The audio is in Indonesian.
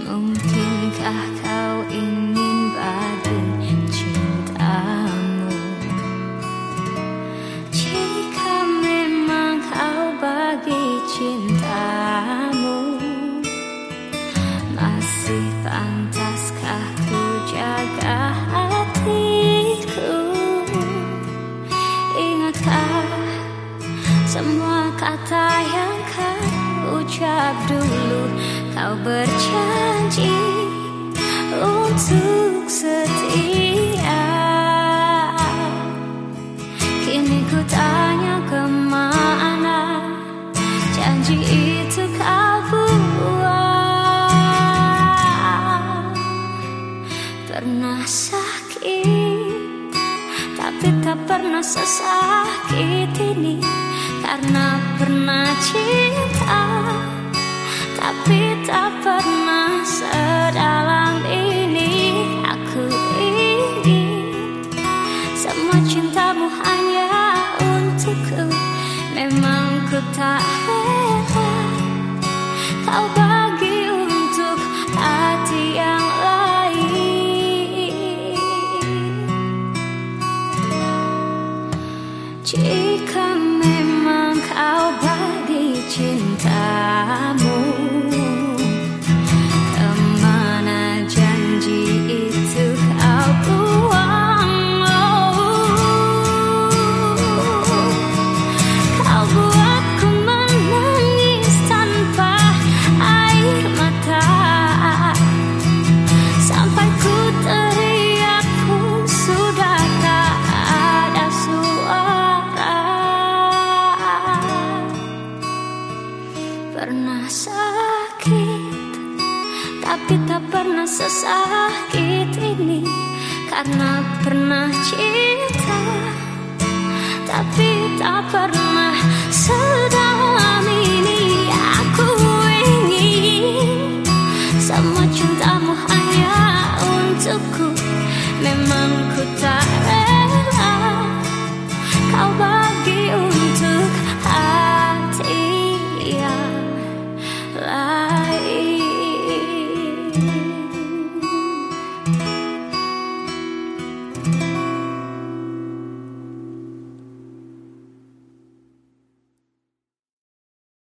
Apakah kau ingin bagi cintamu? Jika memang kau bagi cintamu Masih pantaskah ku jaga hatiku? Ingatkah semua kata yang kau ucap dulu Kau berjanji untuk setia. Kini ku tanya ke mana? Janji itu kau buang Pernah sakit Tapi tak pernah sesakit ini. Karena pernah cinta tapi tak pernah sedalam ini Aku ingin. Semua cintamu hanya untukku. Memang ku tak rela kau bagi untuk hati yang lain pernah sakit Tapi tak pernah sesakit ini. Karena pernah cinta Tapi tak pernah sedalam ini. Aku ingin Semua cintamu hanya untukku. Memang ku tak rela Kau bahagia